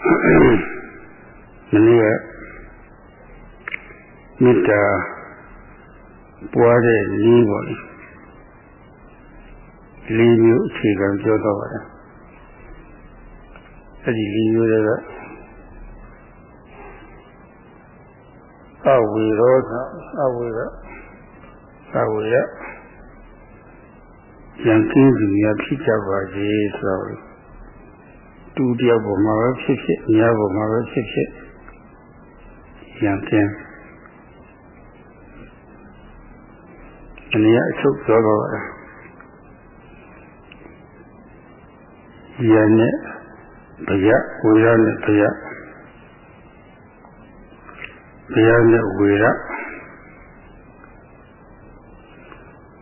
မနေ့ကမေတ္တာပွားတဲ့နည်းပေါ့လေလေးမျိုးအခြေခံပြောတော့ပါတယ်အဲ့ဒီလေးမျိုးတွေကအဝေရောအဝေရအဝေရရန်ကင်းသူများဖြစ်ကြပါစေဆိုတော့ တူတယောက်ပေါ်မှာပဲဖြစ်ဖြစ်အများပေါ်မှာပဲဖြစ်ဖြစ်ရန်ကင်းအနည်းအချုပ်ပြောတော့ရန်နဲ့ဗျာဝေရနဲ့ဗျာဗျာနဲ့ဝေရ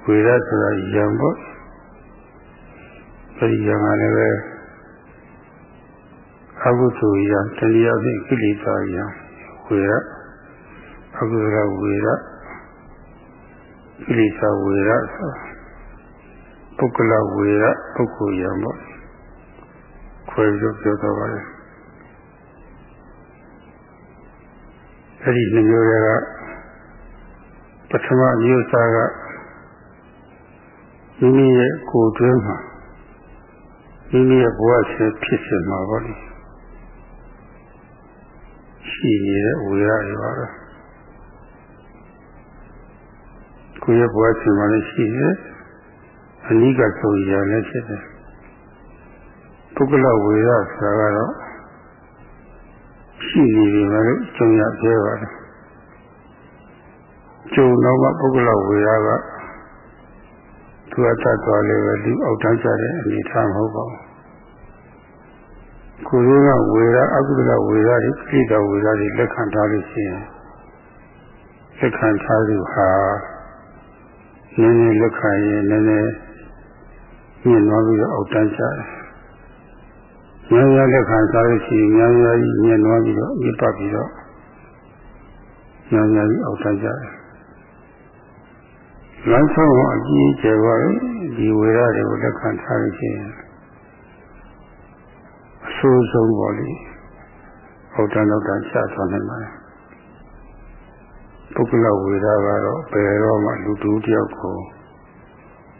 ဝေရဆိုတာရံပေါ့အဲဒီရံကလည်းပဲ အကုသိုလ်ရံတဏှာဖြင့်ကိလေသာရံဝေရအကုသိုလ်ဝေရကိလေသာဝေရဆိုပုဂ္ဂလဝေရပုဂ္ဂိုလ်ရံပေါ့ခွဲပြီးပြောတော့ပါတယ်အဲ့ဒီနှမျိုးတွေကပထမမျိုးစားကမိမိရဲ့ကိုယ်တွင်းမှာမိမိရဲ့ဘဝရှင်ဖြစ်စဉ်မှာပေါ့လေ ရှိနေတဲ့ဝေရတွေပါပဲကိုယ့်ရဲ့ဘဝရှင်မှာလည်းရှိနေအနိကဆိုရလည်းဖြစ်တယ်ပုဂ္ဂလဝေရဆိုတာကတော့ရှိနေပြီမလို့ကျုံရပြောပါတယ်ကျုံတော့မှပုဂ္ဂလဝေရကသူအတတ်သွားလေပဲဒီအောက်တန်းကြတဲ့အနေထားမဟုတ်ပါဘူး ကိုယ်ကဝေရအကုသလဝေရတွေပြိတဝေရတွေလက်ခံထားလို့ရှိရင်လက်ခံထားသူဟာနည်းနည်းလက်ခံရင်နည်းနည်းညှဉ်းသွားပြီးတော့အောက်တန်းကြတယ်များများလက်ခံစားလို့ရှိရင်များများကြီးညှဉ်းသွားပြီးတော့ပြပတ်ပြီးတော့များများကြီးအောက်တန်းကြတယ်လမ်းဆုံးအကြီးကျယ်ပါလေဒီဝေရတွေကိုလက်ခံထားလို့ရှိရင်အ ဆိုးဆုံးပါလေဟုတ်တယ်တော့တန်ချသွားနိုင်ပါတယ်ပုဂ္ဂလဝေရကတော့ဘယ်တော့မှလူတူတယောက်ကို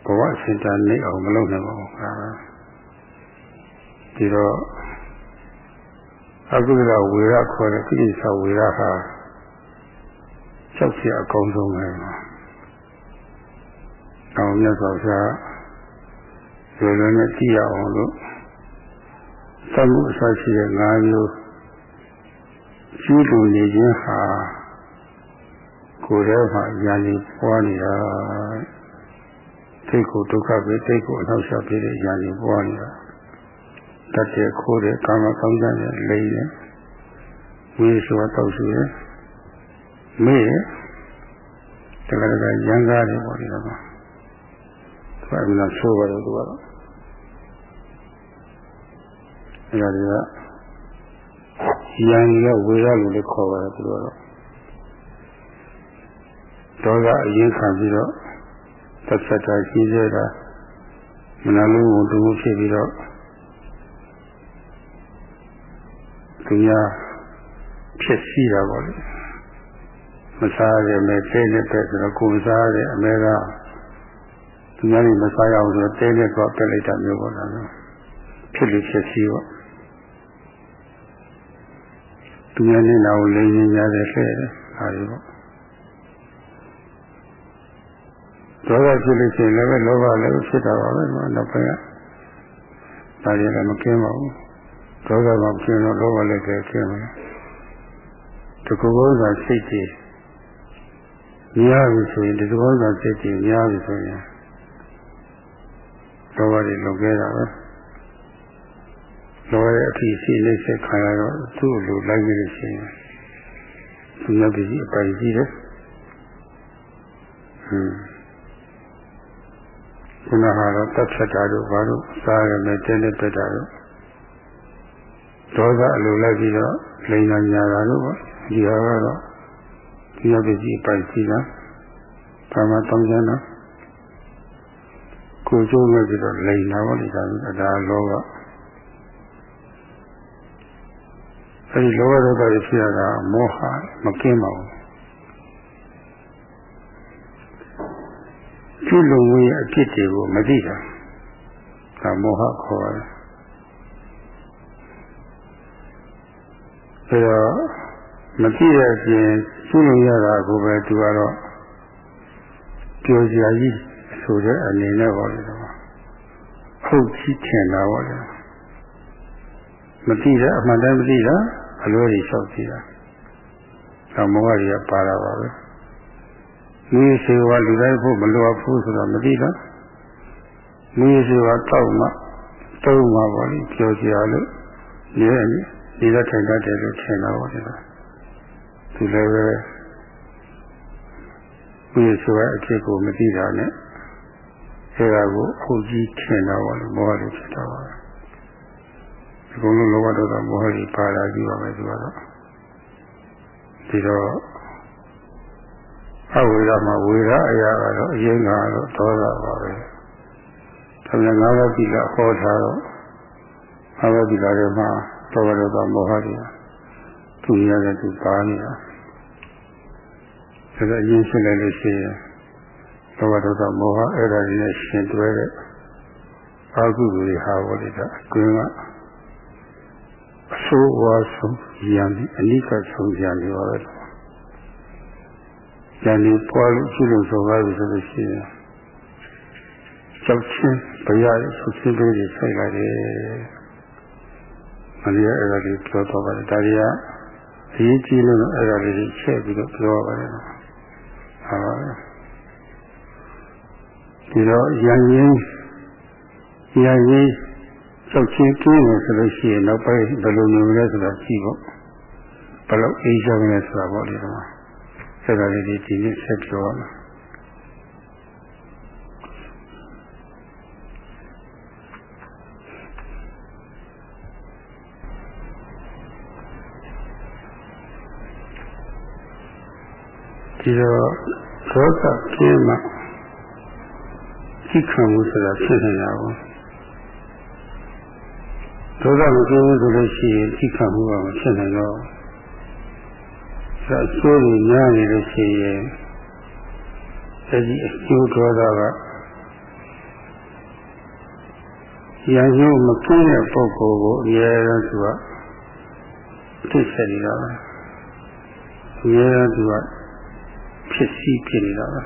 ဘဝစင်တာနေအောင်မလုပ်နိုင်ပါဘူးခါဒီတော့အကုသလဝေရခေါ်တဲ့ကိစ္စဝေရဟာချက်ချအကောင်းဆုံးပဲအောင်မြတ်စွာဘုရားဒီလိုနဲ့ကြည့်ရအောင်လို့ သမှုအစရှိတဲ့၅မျိုးကျူးလွန်နေခြင်းဟာကိုယ်ထဲမှာညာနေပွားနေတာသိကိုဒုက္ခပဲသိကိုအနောက်ရှောက်ပြီးတဲ့ညာနေပွားနေတာတတ်တဲ့ခိုးတဲ့ကာမကောင်းတဲ့လိမ့်နဲ့ဝိစွာတောက်ရှိတယ်မေ့တကယ်တကယ်ရန်ကားတယ်ပေါ့ဒီတော့သူကလည်းဆိုးပါတယ်သူကတော့ အဲဒါတွေကရန်ကြီးကဝေရလို့လည်းခေါ်ပါတယ်သူကတော့ဒေါသအရင်ခံပြီးတော့သက်သက်တာရှိသေးတာမနာလို့ဝန်တူဖြစ်ပြီးတော့သူများဖြစ်စီတာပေါ့လေမစားရမယ်တဲနဲ့ပဲဆိုတော့ကိုယ်စားရတဲ့အမဲကသူများတွေမစားရအောင်ဆိုတော့တဲနဲ့တော့ပြလိုက်တာမျိုးပေါ့လားဖြစ်လို့ဖြစ်စီပေါ့ သူများနဲ့တော့လိမ့်နေကြတယ်ခဲ့တယ်ဟာဒီပေါ့ဒေါသဖြစ်လို့ရှိရင်လည်းလောဘလည်းဖြစ်တာပါပဲနောက်ပိုင်းကဒါတွေလည်းမကင်းပါဘူးဒေါသမကင်းတော့လောဘလည်းကင်းမယ်တကူကောသာစိတ်ကြီးများပြီဆိုရင်ဒီသဘောသာစိတ်ကြီးများပြီဆိုရင်လောဘတွေလုံခဲ့တာပဲ လောဘရဲ့အဖြစ်ရှိနေစေခံရတော့သူ့လိုလိုက်နေလို့ရှိရင်သူများပြည်အပိုင်ကြီးတယ်ဟွန်းခုနကတော့တတ်ဖြတ်တာတို့ဘာလို့စားရမယ်တင်းတဲ့တက်တာတို့ဒေါသအလိုလိုက်ပြီးတော့လိန်နာညာတာတို့ပေါ့ဒီဟာကတော့ဒီရောက်ပစ္စည်းပိုက်စီတာဘာမှတောင်းကြတော့ကိုကျိုးမဲ့ပြီးတော့လိန်နာပေါ့ဒီကဒါလောက အဲဒီလောဘဒေါသတွေဖြစ်ရတာမောဟမကင်းပါဘူးကျွလုံမှုရဲ့အဖြစ်တွေကိုမသိတာဒါမောဟခေါ်ရတယ်အဲတော့မသိတဲ့အပြင်ကျွလုံရတာကိုပဲသူကတော့ပြောစရာကြီးဆိုတဲ့အနေနဲ့ပါလေတော့ဟုတ်ကြီးထင်တာပါလေမသိတဲ့အမှန်တမ်းမသိတာ အလိုတွေလျှောက်ကြည့်တာဒါမောဟတွေကပါတာပါပဲမိစေဝါလူတိုင်းဖို့မလိုအပ်ဘူးဆိုတော့မသိတော့မိစေဝါတောက်မှတုံးမှာပါလိပြောကြရလို့ရဲဒီလက်ထိုင်တတ်တယ်လို့ထင်တာပါလေသူလည်းပဲမိစေဝါအဖြစ်ကိုမသိတာနဲ့အဲဒါကိုအခုကြီးထင်တာပါလို့မောဟတွေဖြစ်တာပါ အကုန်လုံးလောဘဒေါသမောဟတွေပါလာကြည့်ပါမယ်သူကတော့ဒီတော့အဝေဒမှာဝေဒအရာကတော့အရင်ကတော့ဒေါသပါပဲဒါပြန်ငါးပါးပြီကဟောထားတော့ငါးပါးပြီကလည်းမှာဒေါသဒေါသမောဟတွေသူရတဲ့သူပါနေတာဒါကအရင်ရှင်းလိုက်လို့ရှိရင်ဒေါသဒေါသမောဟအဲ့ဒါတွေနဲ့ရှင်တွဲတဲ့အာဟုတွေဟာဘောလိတာအတွင်းက အဆိုးဝါးဆုံးရံအနိကဆုံးရံနေပါပဲဉာဏ်ကြီးပွားလို့ရှိလို့ဆိုပါပြီဆိုလို့ရှိရင်ကြောက်ချင်းဘရရဲ့ဆုချင်းလေးတွေဆိုင်လာတယ်မလျောအဲ့ဒါလေးပြောတော့ပါတယ်ဒါတွေကအရေးကြီးလို့အဲ့ဒါလေးတွေချက်ပြီးတော့ပြောပါတယ်ဟာပါဒီတော့ရန်ရင်ရန်ရင် ကြောက်ချင်းကျင်းတယ်ဆိုလို့ရှိရင်နောက်ပိုင်းဘယ်လိုနေမလဲဆိုတာရှိပေါ့ဘယ်လိုအေးချမ်းလဲဆိုတာပေါ့ဒီတော့အဲ့ဒါလေးဒီဒီနေ့ဆက်ပြောရမယ်ဒီတော့သောတာပြင်းမှာသိခံမှုဆိုတာဖြစ်နေရအော င်သောတာမပြင်းဘူးဆိုလို့ရှိရင်သိခံမှုကမဖြစ်နိုင်တော့ဒါအကျိုးတွေများနေလို့ရှိရင်အဲဒီအကျိုးဒေါသကရန်ရုံမကင်းတဲ့ပုဂ္ဂိုလ်ကိုအများအားသူကသိဆက်နေတာပဲအများအားသူကဖြစ်စီဖြစ်နေတာပဲ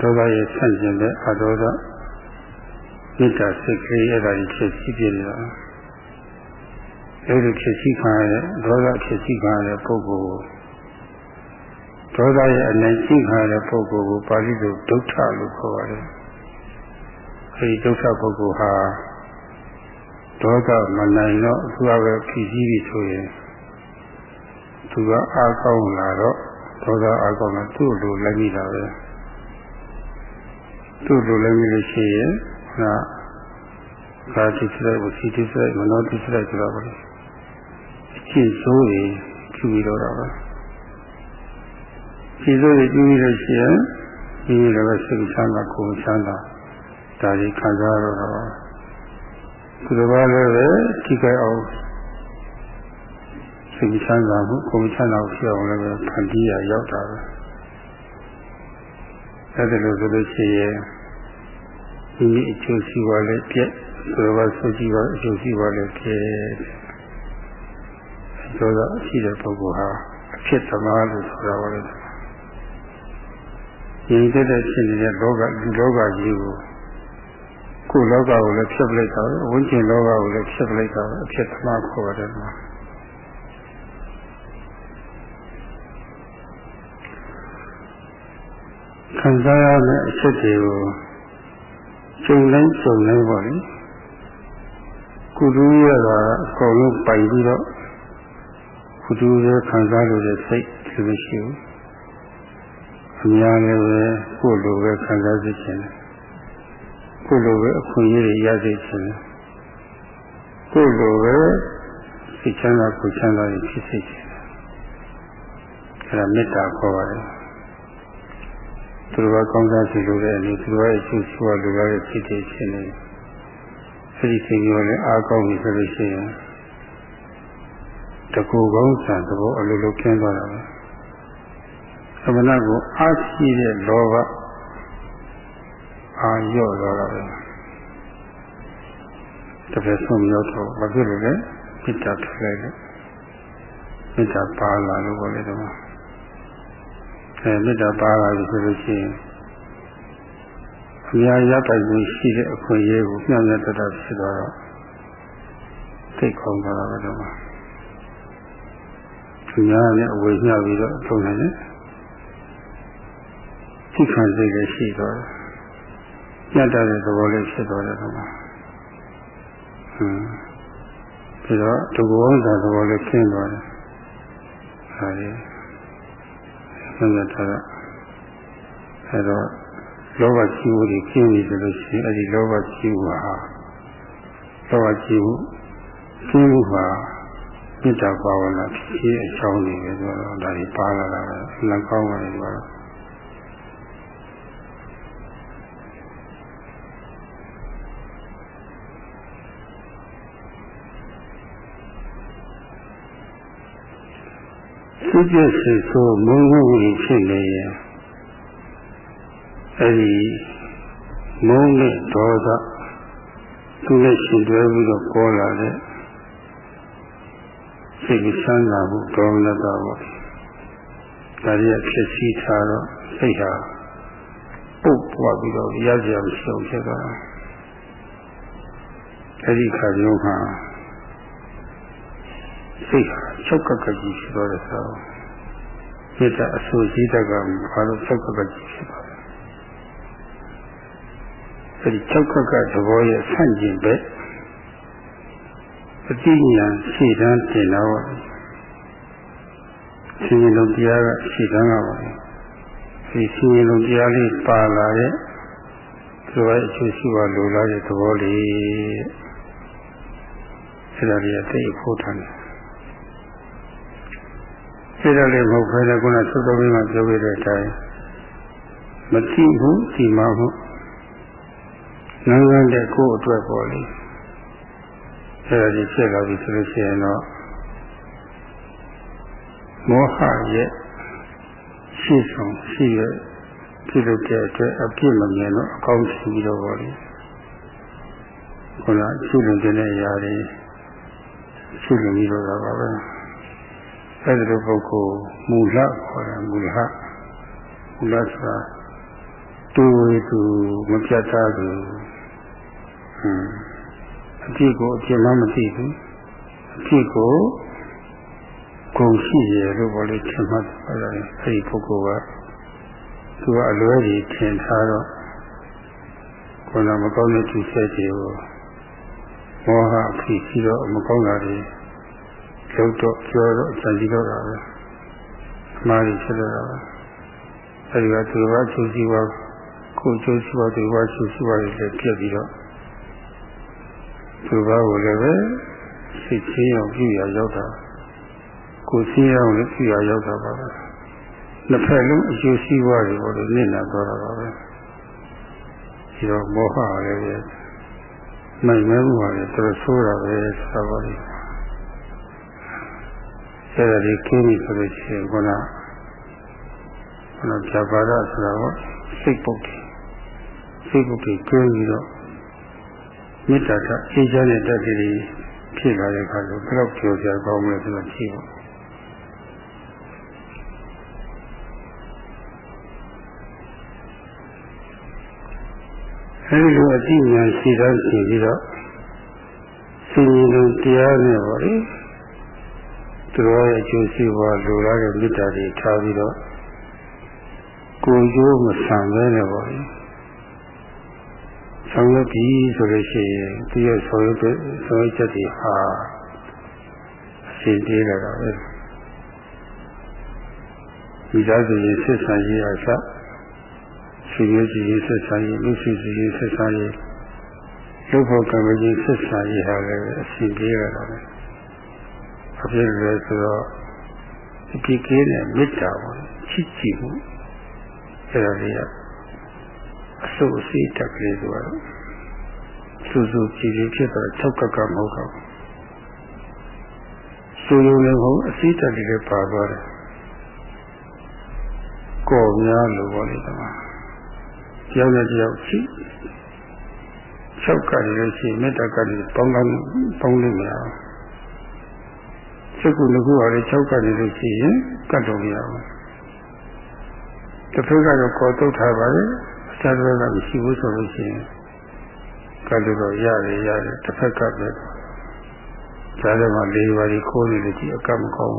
ဒေါသရဲ့ဆန့်ကျင်တဲ့အဒေါသ မေတ္တာစိတ်ကလေးအဲ့ဒါကြီးဖြစ်စီဖြစ်နေတာအဲဒီဖြစ်စီခံရတဲ့ဒေါသဖြစ်စီခံရတဲ့ပုဂ္ဂိုလ်ဒေါသရဲ့အနိုင်ရှိခံရတဲ့ပုဂ္ဂိုလ်ကိုပါဠိလိုဒုက္ခလို့ခေါ်ပါတယ်အဲဒီဒုက္ခပုဂ္ဂိုလ်ဟာဒေါသမနိုင်တော့သူကပဲဖြစ်စီပြီဆိုရင်သူကအားကောင်းလာတော့ဒေါသအားကောင်းတော့သူ့လိုလည်းမိတာပဲသူ့လိုလည်းမိလို့ရှိရင် ဟာကာတိစရိုက်ဝစီတိစရိုက်မနောတိစရိုက်ဆိုတော့ပါလေရှင်းစိုးတွေပြုပြီးတော့တာပါရှင်းစိုးတွေပြုပြီးလို့ရှိရင်ဒီလိုပဲစိတ်ချမ်းသာကိုယ်ချမ်းသာဒါကြီးခံစားရတော့သူတစ်ပါးလည်းပဲထိခိုက်အောင်စိတ်ချမ်းသာမှုကိုယ်ချမ်းသာဖြစ်အောင်လည်းပဲဖန်တီးရရောက်တာပဲအဲ့ဒါလို့ဆိုလို့ရှိရင် ဒီအကျိုးရှိပါလေပြက်ဆိုတော့ဆိုကြည့်ပါအကျိုးရှိပါလေပြက်ဆိုတော့ရှိတဲ့ပုဂ္ဂိုလ်ဟာအဖြစ်သမားလို့ဆိုတာပါလေဒီတက်တဲ့ဖြစ်နေတဲ့လောကဒီလောကကြီးကိုကိုယ်လောကကိုလည်းဖြစ်ပလိုက်တာဝိဉ္ဇဉ်လောကကိုလည်းဖြစ်ပလိုက်တာအဖြစ်သမားခေါ်တယ်မှာခံစားရတဲ့အချက်တွေကို ကျုံတိုင်းကျုံတိုင်းပေါ့လေကုသရတာအကုန်လုံးပိုင်ပြီးတော့ကုသရခံစားလို့တဲ့စိတ်ဒီလိုရှိဘူးအများလည်းပဲကိုယ်လိုပဲခံစားသိချင်တယ်ကိုယ်လိုပဲအခွင့်အရေးတွေရသိချင်တယ်ကိုယ်လိုပဲစိတ်ချမ်းသာကိုယ်ချမ်းသာတွေဖြစ်စေချင်တယ်အဲဒါမေတ္တာခေါ်ပါတယ် သူတို့ကကောင်းစားစီလိုတဲ့အနေသူတို့ရဲ့ရှုရှုရလိုတဲ့စိတ်တွေဖြစ်နေအဲဒီစိတ်မျိုးလည်းအားကောင်းပြီဆိုလို့ရှိရင်တကူကောင်းဆံသဘောအလိုလိုကျင်းသွားတာပဲသမဏကိုအားရှိတဲ့လောဘအာရော့သွားတာပဲတပည့်ဆုံးရောက်တော့ဘာဖြစ်လို့လဲမေတ္တာထလိုက်တယ်မေတ္တာပါလာလို့ပြောလေတော့ အဲမေတ္တာပါလာပြီဆိုလို့ရှိရင်အများရပိုင်မှုရှိတဲ့အခွင့်အရေးကိုမျှမျှတတဖြစ်သွားတော့သိကောင်းသွားတာပဲတော့သူများနဲ့အဝေမျှပြီးတော့ထုံနေတယ်သိခံစိတ်လည်းရှိသွားတယ်ညတ်တဲ့သဘောလေးဖြစ်သွားတယ်တော့ဟွန်းပြီးတော့ဒုက္ခဝန္တာသဘောလေးကျင်းသွားတယ်ဟာလေ ဆက်ရတာအဲတော့လောဘကြီးမှုတွေကျင်းနေတယ်လို့ရှိရင်အဲဒီလောဘကြီးမှုဟာလောဘကြီးမှုကျင်းမှုဟာမေတ္တာဘာဝနာဖြစ်အကြောင်းတွေပဲဆိုတော့ဒါတွေပါလာတာပဲလက်ကောင်းပါလေဆိုတော့ သူကျစိတ်ဆိုမုန်းမှုတွေဖြစ်နေရင်အဲဒီမုန်းနဲ့ဒေါသသူနဲ့ရှင်တွဲပြီးတော့ပေါ်လာတဲ့စိတ်ဆန်းလာမှုဒေါမနတာပေါ့ဒါရီဖြစ်စီထားတော့စိတ်ဟာပုတ်ပွားပြီးတော့ရကြအောင်ရှုံဖြစ်သွားတာအဲဒီခါမျိုးမှာစိတ်ဟာချုပ်ကပ်ကပ်ကြီးဖြစ်သွားတဲ့ဆို မေတ္တာအဆူကြီးတကဘာလို့ချုပ်ကပ်ကပ်ကြီးဖြစ်သွားလဲအဲဒီချုပ်ကပ်ကပ်သဘောရဲ့ဆန့်ကျင်ဘက်အတိညာရှေ့တန်းတင်တော့ရှင်ရင်လုံးတရားကရှေ့တန်းကပါလေဒီရှင်ရင်လုံးတရားလေးပါလာတဲ့သူရဲ့အကျိုးရှိပါလိုလားတဲ့သဘောလေးအဲဒါလေးအသိဖို့ထမ်းတယ် စိတ်ဓာတ်လေးမဟုတ်ဘဲနဲ့ခုနသုတ္တမင်းကပြောခဲ့တဲ့အတိုင်းမတိဘူးဒီမှာဟုတ်ငန်းငန်းတဲ့ကိုယ့်အတွက်ပေါ်လေအဲဒါကြီးဖြစ်လာပြီဆိုလို့ရှိရင်တော့မောဟရဲ့ရှိဆုံးရှိရပြုလုပ်တဲ့အတွက်အပြစ်မမြင်တော့အကောင်းရှိပြီးတော့ပေါ်လေခုနရှိလုံတဲ့အရာတွေရှိလုံပြီးတော့ပါပဲ အဲဒီလိုပုဂ္ဂိုလ်မူလခေါ်တယ်မူလမူလဆိုတာတူဝေတူမပြတ်သားသူဟွန်းအဖြစ်ကိုအဖြစ်မှမသိဘူးအဖြစ်ကိုဂုံရှိရလို့ဘောလေးထင်မှတ်ပါတယ်အဲဒီပုဂ္ဂိုလ်ကသူကအလွဲကြီးထင်ထားတော့ခုနမကောင်းတဲ့သူဆက်ကြီးကိုမောဟအဖြစ်ရှိတော့မကောင်းတာတွေ လုံးတော့ပြောတော့စံကြည့်တော့တာပဲအမှားကြီးဖြစ်တော့တာပဲအဲဒီကသူကသူစီပါကိုကျိုးစီပါသူကသူစီပါတွေလည်းပြက်ပြီးတော့သူကကိုလည်းပဲစိတ်ချင်းအောင်ပြရရောက်တာကိုစီးအောင်လည်းပြရရောက်တာပါပဲနှစ်ဖက်လုံးအကျိုးစီးပွားတွေပေါ်လို့နစ်နာတော့တာပါပဲဒီတော့မောဟလည်းပဲမိုက်မဲမှုပါလေတော်ဆိုးတာပဲဆိုတာပါလေ အဲ့ဒါဒီကျင်းပြီဆိုလို့ရှိရင်ခုနခုနပြပါဒဆိုတာကစိတ်ပုတ်တယ်စိတ်ပုတ်ကြီးကျင်းပြီးတော့မေတ္တာကအေးချမ်းတဲ့တက်ကြီးဖြစ်လာတဲ့အခါကျတော့ဘယ်တော့ကြော်ကြကောင်းမလဲဆိုတော့ကြည့်ပါအဲဒီလိုအတိညာရှိတတ်ရှိပြီးတော့စဉ်းရင်လုံးတရားနဲ့ပါလေ သူတော်ရဲ့အကျိုးရှိပွားလိုလားတဲ့မေတ္တာတွေထားပြီးတော့ကိုယ်ကျိုးမဆံပဲနဲ့ပေါ့လေဆောင်ရွက်ပြီးဆိုလို့ရှိရင်သူရဲ့ဆောင်ရွက်တဲ့ဆောင်ရွက်ချက်တွေဟာအရှင်းသေးလာတာပဲဒီသားစုရင်ဆက်ဆံရေးအစဆွေမျိုးကြီးရေးဆက်ဆံရေးလူစုစီရေးဆက်ဆံရေးလူဖို့ကံကြီးဆက်ဆံရေးဟာလည်းအရှင်းသေးလာတာပဲ အဖြစ်လဲဆိုတော့အပြစ်ကင်းတဲ့မေတ္တာပေါ့ချစ်ကြည်မှုအဲ့ဒါလေးကအဆုအစီတက်ကလေးဆိုတော့စူးစူးကြည်ကြည်ဖြစ်တော့၆ကကမဟုတ်တော့စကျိုးရုံလည်းမဟုတ်အစည်းတက်တွေလည်းပါသွားတယ်ကော်များလို့ပေါ့လေဒီမှာတယောက်နဲ့တယောက်ရှိ၆ကတ်လည်းရှိမေတ္တာကတ်လည်းပေါင်းကောင်းပေါင်းလို့မရဘူး စိတ်ကူငခုဟာလည်း၆ကတ်လည်းရှိရင်ကတ်တော့မရဘူးတစ်ဖက်ကတော့ကော်တုတ်ထားပါလေအစားတစ်ဖက်ကမရှိဘူးဆိုလို့ရှိရင်ကတ်လို့ရတယ်ရတယ်တစ်ဖက်ကပဲဈာတယ်မှာလေးပါးကြီးခိုးနေလို့ကြည့်အကမကောင်း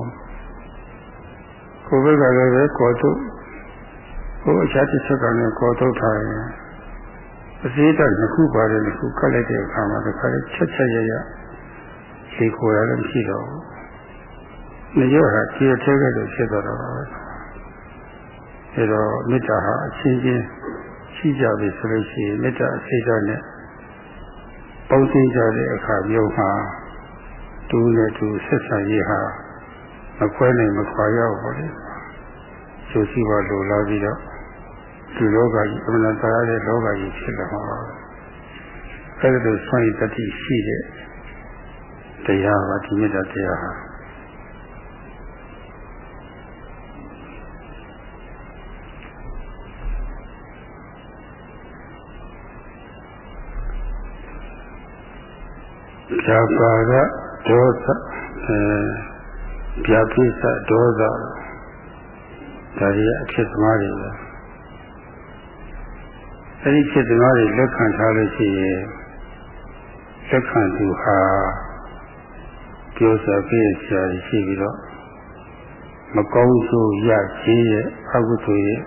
ဘူးကိုယ်ဘက်ကလည်းပဲကော်တုတ်ဟိုအခြားတစ်ချက်ကလည်းကော်တုတ်ထားရင်အစည်းတက်နှစ်ခုပါတယ်နှစ်ခုကတ်လိုက်တဲ့အခါမှာတစ်ခါလေးချက်ချက်ရရလေခိုရလည်းမရှိတော့ဘူး။ ညရောဟာကြည်ထဲကလို့ဖြစ်သွားတော့ပါပဲ။အဲတော့မေတ္တာဟာအချင်းချင်းရှိကြပြီဆိုလို့ရှိရင်မေတ္တာအစိတ်ဓာတ်နဲ့ပေါင်းစည်းကြတဲ့အခါမျိုးမှာတူနဲ့တူဆက်ဆံရေးဟာမခွဲနိုင်မခွာရောက်ပါလေ။ဆိုစီပါလိုလာပြီးတော့ဒီလောကကြီးအမှန်တရားတဲ့လောကကြီးဖြစ်လာမှာအဲဒီလိုဆွမ်းရည်တတိရှိတဲ့တရားပါဒီမေတ္တာတရားဟာ ဇာပါကဒေါသအဲပြပိစဒေါသဒါတွေအဖြစ်သမားတွေပဲအဲဒီဖြစ်သမားတွေလက်ခံထားလို့ရှိရင်လက်ခံသူဟာပြောစားပြည့်ဆရာရှိပြီးတော့မကောင်းဆိုးရခြင်းရဲ့အကုသိုလ်ရဲ့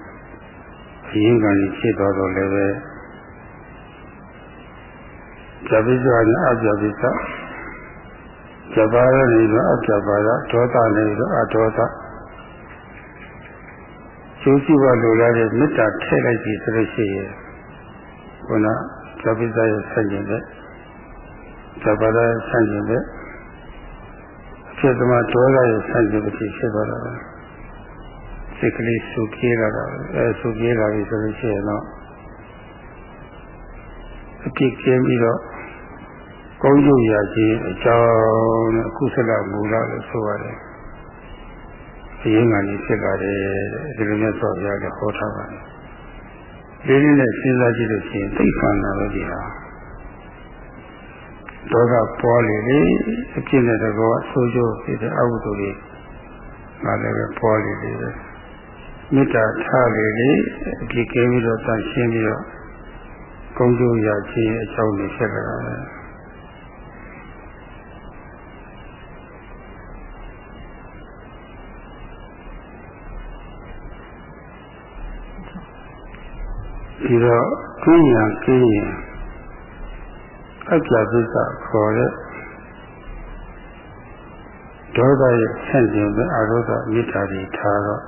အရင်းခံဖြစ်တော်တော့လည်းပဲ ဇပိဇာနဲ့အပြပိဇာဇပါရနေတော့အပြပါရဒေါသနေတော့အဒေါသကျိုးရှိပါလိုလားတဲ့မေတ္တာထည့်လိုက်ပြီဆိုလို့ရှိရင်ခုနဇပိဇာရဲ့ဆန့်ကျင်တဲ့ဇပါရရဲ့ဆန့်ကျင်တဲ့အဖြစ်သမားဒေါသရဲ့ဆန့်ကျင်တဲ့ဖြစ်သွားတာစိတ်ကလေးစုပြေးလာတာအဲစုပြေးလာပြီဆိုလို့ရှိရင်တော့အပြစ်ကျင်းပြီးတော့ ကောင်းကျိုးရခြင်းအကြောင်းနဲ့ကုသလမူလလို့ဆိုရတယ်။အရင်ကနေဖြစ်လာတယ်ဒီလိုမျိုးဆိုရတဲ့ဟောထားပါတယ်။ဒီနည်းနဲ့စဉ်းစားကြည့်လို့ရှိရင်သိခံတာပဲဒီဟာဒေါသပေါ်လေလေအပြစ်နဲ့တကောအဆိုးကျိုးဖြစ်တဲ့အဝိတ္တတွေငါလည်းပဲပေါ်လေလေမေတ္တာထားလေလေအပြစ်ကင်းပြီးတော့တန်ရှင်းပြီးတော့ကောင်းကျိုးရခြင်းအကြောင်းတွေဖြစ်လာတယ် ဒီတော့ကျင်းရကျင်းရင်အပြပိစ္ဆခေါ်တဲ့ဒေါသရဲ့ဆန့်ကျင်ဘက်အရောဒမေတ္တာတွေထားတော့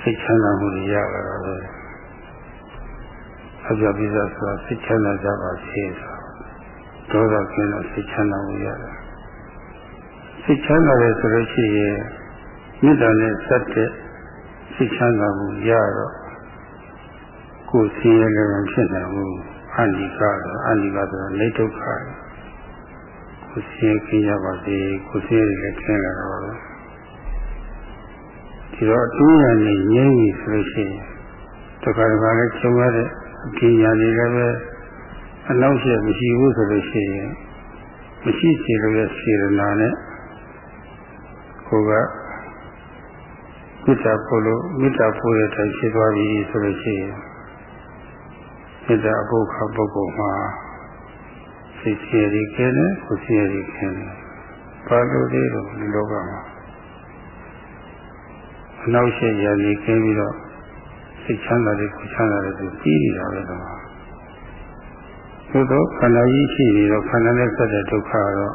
စိတ်ချမ်းသာမှုတွေရလာတာပဲအပြပိစ္ဆဆိုတာစိတ်ချမ်းသာကြပါစေဆိုဒေါသကင်းတော့စိတ်ချမ်းသာမှုရတယ်စိတ်ချမ်းသာတယ်ဆိုလို့ရှိရင်မေတ္တာနဲ့စက်တဲ့စိတ်ချမ်းသာမှုရတော့ ကိုယ်ဆင်းရဲလည်းမဖြစ်နိုင်ဘူးအန္တိကတော့အန္တိကဆိုတာနေဒုက္ခကိုယ်ဆင်းရဲခင်းရပါစေကိုယ်ဆင်းရဲလည်းခင်းလာတော့ဒီတော့အတူရနေငြိမ်းပြီဆိုလို့ရှိရင်တခါတခါလည်းကျုံရတဲ့အပညာတွေလည်းပဲအနောက်ရှက်မရှိဘူးဆိုလို့ရှိရင်မရှိစေလို့ရဲ့စေရနာနဲ့ကိုယ်ကမေတ္တာပို့လို့မေတ္တာပို့တဲ့အတိုင်းရှိသွားပြီဆိုလို့ရှိရင် မေတ္တာအဖို့ခပုဂ္ဂိုလ်မှာစိတ်စီရီကင်းတယ်ကိုယ်စီရီကင်းတယ်ဘာလို့လဲတော့ဒီလောကမှာအနောက်ရှက်ရည်နေကင်းပြီးတော့စိတ်ချမ်းသာတယ်ကိုချမ်းသာတယ်သူပြီးနေတာပဲတော့သို့တော့ခန္ဓာကြီးရှိနေတော့ခန္ဓာနဲ့ဆက်တဲ့ဒုက္ခကတော့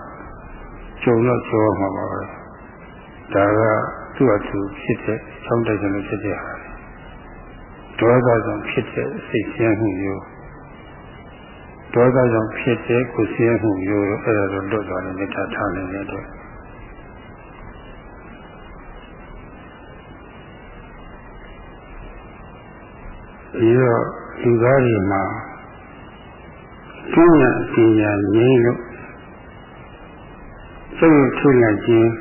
ကြုံတော့ကြုံမှာပါပဲဒါကသူ့အတူဖြစ်တဲ့ချောင်းတိုက်ခြင်းဖြစ်တဲ့ဟာ ဒေါသကြောင့်ဖြစ်တဲ့စိတ်ဆင်းမှုမျိုးဒေါသကြောင့်ဖြစ်တဲ့ကိုယ်ဆင်းမှုမျိုးအဲ့ဒါတော့လွတ်သွားတယ်မေတ္တာထားနေတဲ့အတွက်ဒီတော့လူသားတွေမှာကျင့်ရပညာငြိမ်းလို့စိတ်ထုလိုက်ခြင်း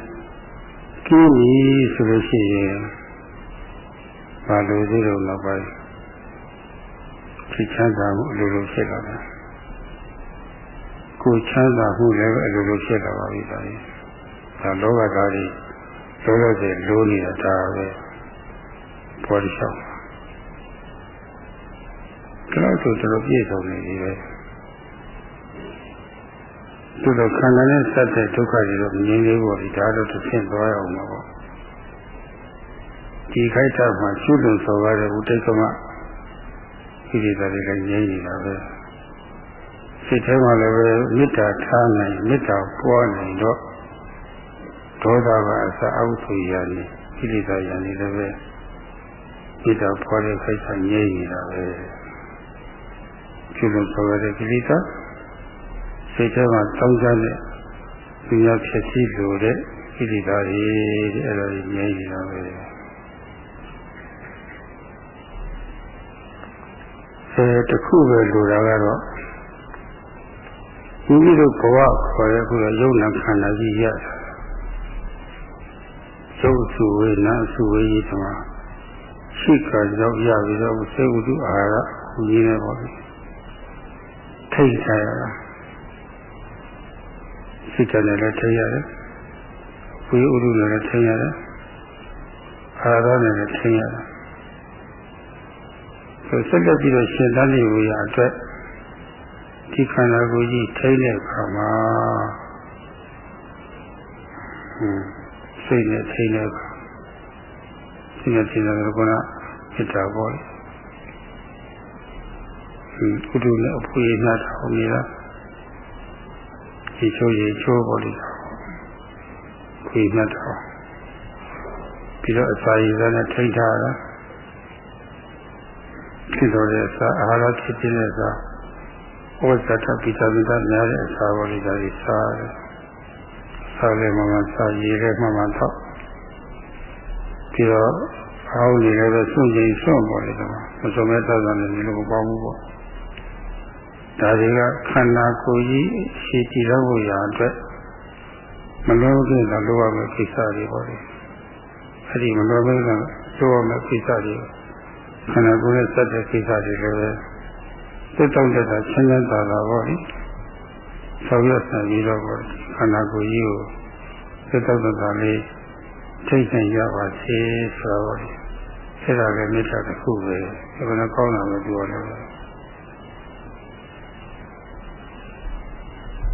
ကျင်းပြီဆိုလို့ရှိရင် ဘာလို့ဒီလိုနောက်ပိုင်းဒီချမ်းသာမှုအလိုလိုဖြစ်လာတယ်ကိုချမ်းသာမှုလည်းအလိုလိုဖြစ်လာပါပြီဒါကြီးဒါလောကသားတွေလောလောဆယ်လိုးနေတာဒါပဲပေါ်လျှောက်ဒါဆိုတော့ပြည့်စုံနေပြီပဲသူတို့ခန္ဓာနဲ့ဆက်တဲ့ဒုက္ခတွေတော့မြင်လေးပေါ်ပြီဒါတော့တစ်ဆင့်သွားရအောင်ပါပေါ့ ဒီခိုက်တာမှာကျွတ်လို့ဆိုရတဲ့ဥတိတ်ကမဒီဒီတွေလည်းငြိမ့်နေတာပဲစိတ်ထဲမှာလည်းပဲမေတ္တာထားနိုင်မေတ္တာပွားနိုင်တော့ဒေါသကအစအုပ်ဆူရနေကိလေသာရနေလည်းပဲမေတ္တာပွားတဲ့ခိုက်တာငြိမ့်နေတာပဲကျွတ်လို့ဆိုရတဲ့ကိလေသာစိတ်ထဲမှာတောင်းကြတဲ့သူရဖြစ်စီလို့တဲ့ကိလေသာတွေအဲ့ဒါကြီးငြိမ့်နေတာပဲ အဲတခုပဲလိုတာကတော့မိမိတို့ဘဝခေါ်ရခုတော့ယုံနာခန္ဓာကြီးရတာရုပ်စုဝေနာစုဝေကြီးတမှာရှိကရောက်ရပြီးတော့စေဝတ္ထုအာဟာရကြီးနေပါပြီထိတ်ချရတာစိတ်ကလည်းထိတ်ရတယ်ဝိဥရုလည်းထိတ်ရတယ်အာဟာရလည်းထိတ်ရတယ် ဆိုဆက်လက်ပြီးတော့ရှင်သန်နေဝေရအတွက်ဒီခန္ဓာကိုယ်ကြီးထိတဲ့အခါမှာဟွန်းစိတ်နဲ့ထိတဲ့အခါစိတ်နဲ့ထိတဲ့အခါကမေတ္တာပေါ်တယ်ဒီကုတုနဲ့အဖွေနှတ်ထောင်နေတာဒီချိုးရေချိုးပေါ်လိခွေနှတ်ထောင်ပြီးတော့အစာရည်နဲ့ထိထားတာ ဖြစ်တော်တဲ့အစာအာဟာရဖြစ်တဲ့အစာဩဇာတပိတာပိတာများတဲ့အစာပေါ်လေးဒါကြီးစားတယ်စားလေမှမှစားရည်လည်းမှမှတော့ပြီးတော့အောင်းနေလည်းပဲစွန့်ကြိမ်စွန့်ပေါ်လေတော့မစုံမဲ့သတ်သတ်နေလို့မပေါဘူးပေါ့ဒါတွေကခန္ဓာကိုယ်ကြီးရှည်တည်တော့ဖို့ရာအတွက်မလို့တဲ့လိုရမယ့်ကိစ္စတွေပေါ့လေအဲ့ဒီမလို့တဲ့လိုရမယ့်ကိစ္စတွေ ခန္ဓာကိုယ်နဲ့စက်တဲ့ကိစ္စတွေလည်းပဲသတ်တောင့်တဲ့ဆင်းရဲတာလာပေါ့လေဆောင်ရွက်ဆိုင်ပြီးတော့ပေါ့ခန္ဓာကိုယ်ကြီးကိုသတ်တောင့်တဲ့လေးထိတ်ဆိုင်ရပါစေဆိုတော့အဲ့ဒါလည်းမေတ္တာတစ်ခုပဲဘယ်လိုကောင်းတာလဲပြောလို့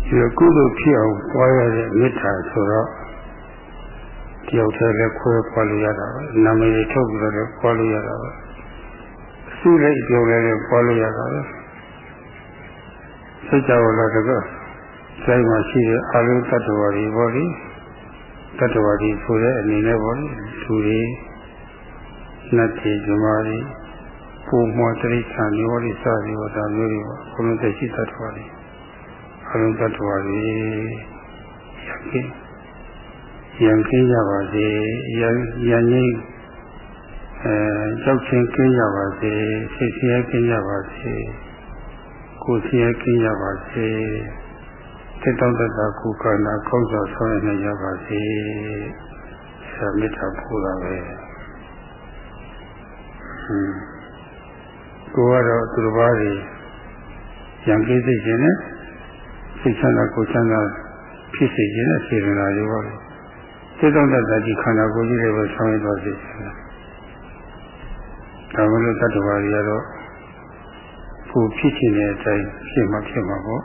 ဒီကုသိုလ်ဖြစ်အောင်ပွားရတဲ့မေတ္တာဆိုတော့တယောက်တည်းလည်းခွဲပွားလို့ရတာပဲနာမည်ထုတ်ပြီးတော့လည်းပွားလို့ရတာပဲ စုလိုက်ပြောလည်းပွားလို့ရတာပဲစိတ်ကြောက်လာတော့စိတ်မှာရှိတဲ့အာလုံတ attva တွေပေါ့လေတ attva တွေဆိုတဲ့အနေနဲ့ပေါ့လေသူတွေနတ်တွေဇမားတွေပုံမှန်တိရစ္ဆာန်တွေဟောဒီစသည်ဟောဒါမျိုးတွေပေါ့ဘုလုံးသက်ရှိတ attva တွေအာလုံတ attva တွေရကင်းရံကင်းကြပါစေရံရံငိမ့် အဲကြောက်ချင်းကင်းကြပါစေစိတ်ဆင်းရဲကင်းကြပါစေကိုယ်ဆင်းရဲကင်းကြပါစေစိတ်တောင့်တတာကုခန္ဓာကောင်းစွာဆောင်ရနိုင်ကြပါစေဆရာမေတ္တာပို့တာပဲဟွန်းကိုကတော့သူတစ်ပါးတွေရံကိစိတ်ခြင်းနဲ့စိတ်ချမ်းသာကိုယ်ချမ်းသာဖြစ်စေခြင်းနဲ့စေတနာတွေပါလေစိတ်တောင့်တတာကြီးခန္ဓာကိုယ်ကြီးတွေပဲဆောင်ရသွားစေခြင်း ဒါမလို့တတ္တဝါတွေကတော့ကိုဖြစ်ချင်တဲ့အတိုင်းဖြစ်မှဖြစ်မှာပေါ့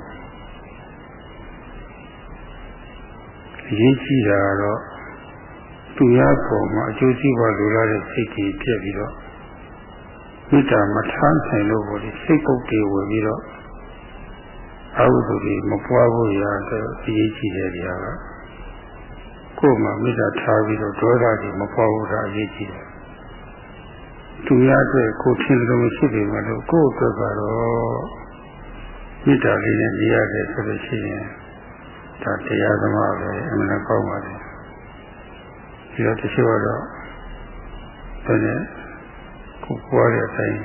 အရေးကြီးတာကတော့သူရပေါ်မှာအကျိုးစီးပွားလိုလားတဲ့စိတ်ကြီးပြက်ပြီးတော့မေတ္တာမထားနိုင်လို့ပေါ့ဒီစိတ်ပုတ်တွေဝင်ပြီးတော့အဟုသူတွေမပွားဖို့ရတဲ့အရေးကြီးတဲ့နေရာကကိုယ်မှာမေတ္တာထားပြီးတော့ဒေါသတွေမပွားဖို့ဒါအရေးကြီးတယ် သူရအတွက်ကိုထင်လို့မရှိပေမဲ့လို့ကိုယ့်အတွက်ကတော့မေတ္တာလေးနဲ့နေရတယ်ဆိုလို့ရှိရင်ဒါတရားသမားပဲအမှန်ကောင်းပါတယ်ဒီတော့တချို့ကတော့ဘယ်နဲ့ကိုပွားတဲ့အတိုင်း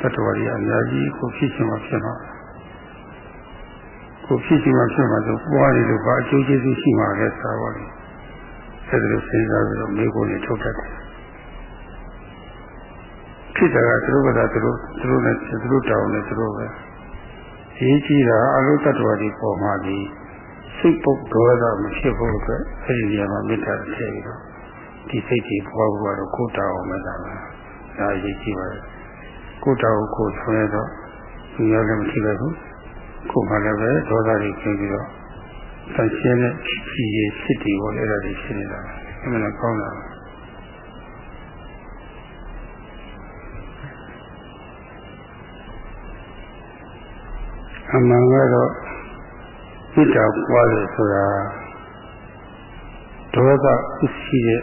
တတ္တဝါတွေအများကြီးကိုဖြစ်ချင်မှဖြစ်မှာကိုဖြစ်စီမှဖြစ်မှဆိုပွားနေလို့ဘာအကျိုးကျေးဇူးရှိမှာလဲဆိုတာပါလေအဲ့ဒါလိုစဉ်းစားပြီးတော့မိကိုနေထုတ်တတ်တယ် ဖြစ်တာကသူတို့ကသူတို့သူတို့နဲ့သူတို့တောင်းနေသူတို့ပဲရေးကြည့်တာအလုတ္တတော်ဒီပေါ်မှာဒီစိတ်ပုတ်ဒေါသမဖြစ်ဖို့အတွက်အဲ့ဒီနေရာမှာမေတ္တာထည့်ပြီးတော့ဒီစိတ်ကြီးပွားဖို့ကတော့ကိုယ်တောင်းမှသာပဲဒါရေးကြည့်ပါလေကိုယ်တောင်းကိုဆွဲတော့ဒီရောလည်းမရှိပါဘူးကိုယ်မှလည်းပဲဒေါသကြီးကျင်းပြီးတော့တန်ရှင်းတဲ့ဖြည်ရည်ဖြစ်တည်ဖို့လည်းအဲ့ဒါကြီးရှင်းနေတာအမှန်ကောင်းတာ အမှန်ကတော့စိတ်တော်ပွားတယ်ဆိုတာဒေါသဥရှိတဲ့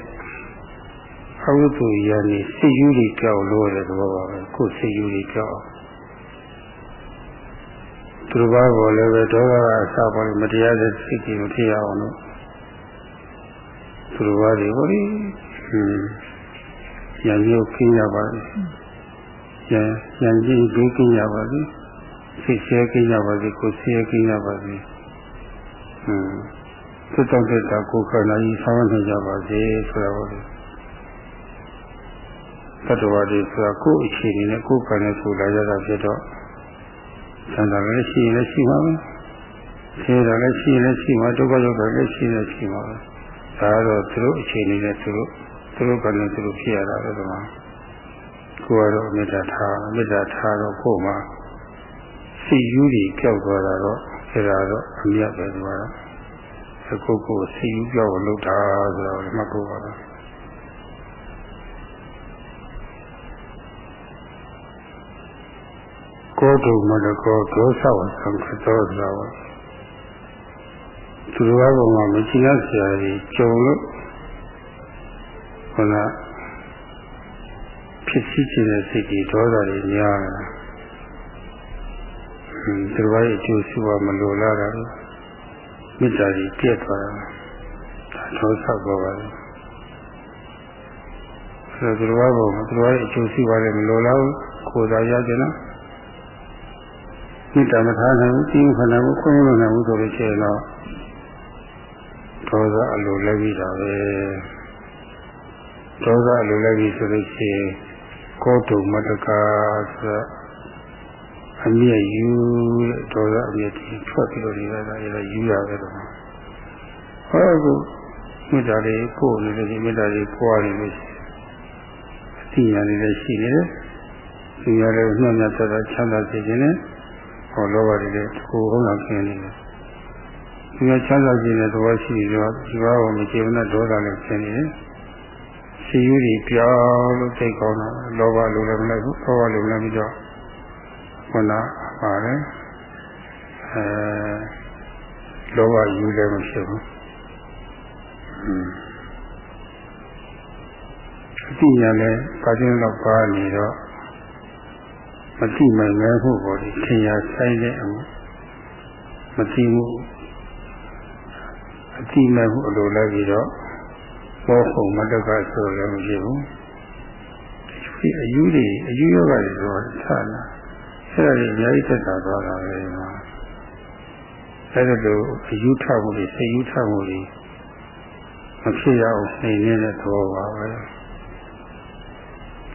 အဝိဇ္ဇယနေစိတ်ယူတွေကြောက်လို့တဲ့သဘောပါပဲကိုယ်စိတ်ယူတွေကြောက်သူတို့ဘာပေါ်လည်းပဲဒေါသကအစပေါ်မတရားတဲ့စိတ်ကြီးမဖြစ်အောင်လို့သူတို့ဘာတွေဟောဒီရံရုပ်ခင်းရပါလိမ့်ရံရံကြီးဘေးကင်းရပါလိမ့် စိတ်ဆဲကင်းရပါစေကိုယ်ဆဲကင်းရပါစေဟွန်းသစ္စာသစ္စာကိုယ်ခန္ဓာကြီးဆောင်းနေကြပါစေဆိုတာပါလေတတ္တဝါတွေဆိုတာကိုယ်အခြေအနေနဲ့ကိုယ်ခန္ဓာကိုယ်လာကြတာဖြစ်တော့သံသာလည်းရှိရင်လည်းရှိပါမယ်ဆဲတာလည်းရှိရင်လည်းရှိမှာဒုက္ခရောက်တာလည်းရှိရင်ရှိမှာပဲဒါကတော့သူတို့အခြေအနေနဲ့သူတို့သူတို့ကလည်းသူတို့ဖြစ်ရတာပဲဒီမှာကိုယ်ကတော့မေတ္တာထားမေတ္တာထားတော့ကိုယ်မှာ စိတ်ယူတွေကြောက်သွားတာတော့အဲဒါတော့အမြတ်ပဲဒီမှာအကုတ်ကိုစိတ်ယူကြောက်လို့တာဆိုတော့မှတ်ဖို့ပါတော့ကိုယ်တို့မလကောဒေါသဝသံခတောဆိုတာပါသူတော်ဘာမှမကြည့်ရဆရာကြီးကြုံလို့ခန္ဓာဖြစ်စီခြင်းတဲ့စိတ်ကြီးဒေါသတွေများလာ သူတော်ရဲ့အကျိုးစီးပွားမလိုလားတာမေတ္တာကြီးပြည့်သွားတာဒေါသပေါ်ပါလေဆိုတော့သူတော်ဘာမှသူတော်ရဲ့အကျိုးစီးပွားလည်းမလိုလားကိုယ်သာရကြနော်မေတ္တာမထားနိုင်ဘူးတင်းခန္ဓာကိုခွင့်မနိုင်ဘူးဆိုလို့ရှိရင်တော့ဒေါသအလိုလည်းပြီးတာပဲဒေါသအလိုလည်းပြီးဆိုလို့ရှိရင်ကောတုမတကာဆို အမြဲယူဒေါသအမြဲကြီးထွက်ပြီးတော့နေတာလည်းလည်းယူရပဲတော့ဟောကူမေတ္တာလေးပို့နေတယ်ဒီမေတ္တာလေးပွားနေလို့အတိညာလေးလည်းရှိနေတယ်ဒီရလည်းနှောင့်ညတတ်တာချမ်းသာစေခြင်းနဲ့ဟောလောဘတွေလည်းကိုယ်ဟုတ်အောင်ခင်းနေတယ်ဒီမှာချမ်းသာခြင်းတဲ့သဘောရှိတော့ဒီဘာကိုမကျေနပ်ဒေါသလည်းဖြစ်နေတယ်စီယူတွေပြောင်းလို့သိကောင်းတာလောဘလိုလည်းမလိုက်ဘူးလောဘလိုလည်းမကြောက် ခုနပါတယ်အဲလောဘယူလည်းမဖြစ်ဘူးအတိညာလည်းကာကျင်းတော့ပါနေတော့မတိမိုင်မဲဖို့ပေါ်ဒီထင်ရဆိုင်တဲ့အမှုမတိမှုအတိမဲ့မှုအလိုလိုက်ပြီးတော့ဘောဟုံမတကဆိုလည်းမဖြစ်ဘူးဒီအယူတွေအယူယောဂတွေဆိုဆာလာ အဲ့ဒါကြီးအများကြီးသက်သာသွားတာပဲမှာအဲ့ဒါလိုအယူထမှုတွေစိတ်ယူထမှုတွေမဖြစ်ရအောင်နေနေတဲ့သဘောပါပဲ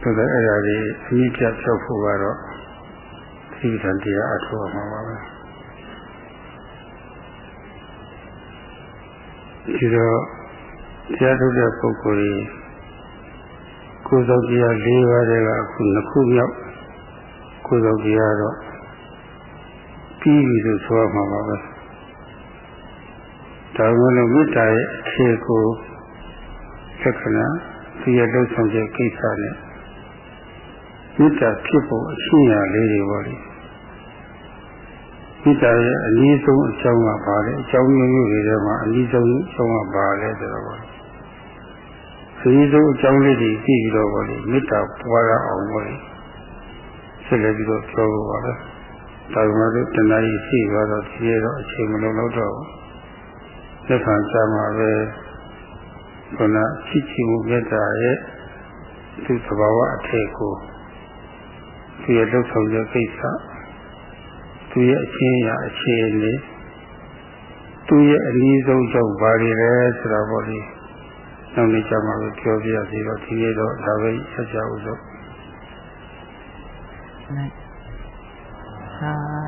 ဆိုတော့အဲ့ဒါကြီးအမြင့်ပြတ်ဖြောက်ဖို့ကတော့သီလတရားအထောက်အမှာပါပဲဒီတော့တရားထုတ်တဲ့ပုဂ္ဂိုလ်ကြီးကိုယ်ဆောင်တရား၄ပါးတည်းကအခုနှစ်ခုမြောက် ကိုယ်ဆောင်တရားတော့ပြီးပြီလို့ဆိုရမှာပါပဲဒါမှမဟုတ်မေတ္တာရဲ့အခြေကိုလက္ခဏာဒီရလုံးဆောင်တဲ့ကိစ္စနဲ့မေတ္တာဖြစ်ဖို့အရှင်းရလေးတွေပေါ့လေမေတ္တာရဲ့အနည်းဆုံးအကြောင်းကပါလေအကြောင်းမျိုးမျိုးတွေထဲမှာအနည်းဆုံးအကြောင်းကပါလေဆိုတော့ပေါ့အနည်းဆုံးအကြောင်းလေးတွေသိပြီးတော့ပေါ့လေမေတ္တာပွားရအောင်ပေါ့လေ ဆက်လက်ပြီးတော့ပြောဖို့ပါလေဒါမှမဟုတ်တဏှာကြီးရှိသွားတော့ဒီရတော့အချိန်မလုံးတော့တော့လက်ခံကြမှာပဲခုနချစ်ချီမှုမေတ္တာရဲ့သူသဘာဝအထည်ကိုသူရဲ့လှုပ်ဆောင်တဲ့ကိစ္စသူရဲ့အချင်းအရာအခြေအနေသူ့ရဲ့အနည်းဆုံးကြောင့်ဘာတွေလဲဆိုတာပေါ့လေနောက်နေ့ကျမှပဲပြောပြရစီတော့ဒီနေ့တော့ဒါပဲဆက်ကြဦးစို့နဲ့ သာဓုသာ